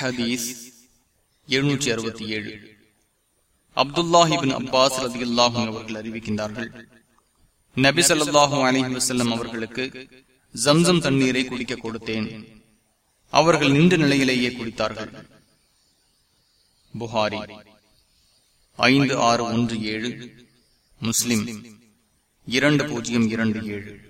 ஹதீஸ் எழுநூற்றி அறுபத்தி ஏழு. அப்துல்லாஹிபின் அப்பாஸ் ரதி அல்லாஹும் அவர்கள் அறிவிக்கின்றார்கள். நபி சொல்லாஹும் அலஹி வசல்லம் அவர்களுக்கு ஜம்சம் தண்ணீரை குடிக்க கொடுத்தேன். அவர்கள் நின்ற நிலையிலேயே குடித்தார்கள். புகாரி ஐந்து ஆறு ஒன்று ஏழு முஸ்லிம் இரண்டு பூஜ்ஜியம் இரண்டு ஏழு.